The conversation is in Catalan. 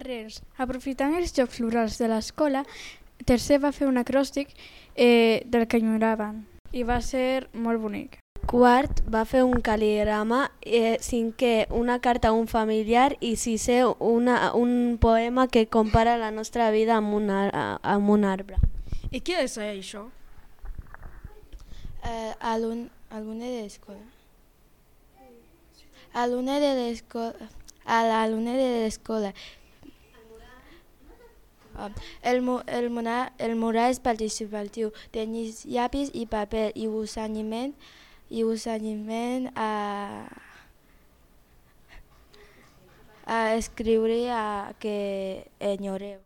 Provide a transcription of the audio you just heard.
Darrers, aprofitant els jocs florals de l'escola, tercer va fer un acròstic eh, del que enyoraven i va ser molt bonic. Quart va fer un cal·ligrama, eh, cinquè una carta a un familiar i sisè una, un poema que compara la nostra vida amb un, ar amb un arbre. I què és això? Eh, alun alumne de l'escola. Alumne de l'escola. A l'alumne de l'escola. El, el, mural, el mural és participatiu. Tenis llapis i paper i us animem, i us animem a, a escriure a que enyoreu.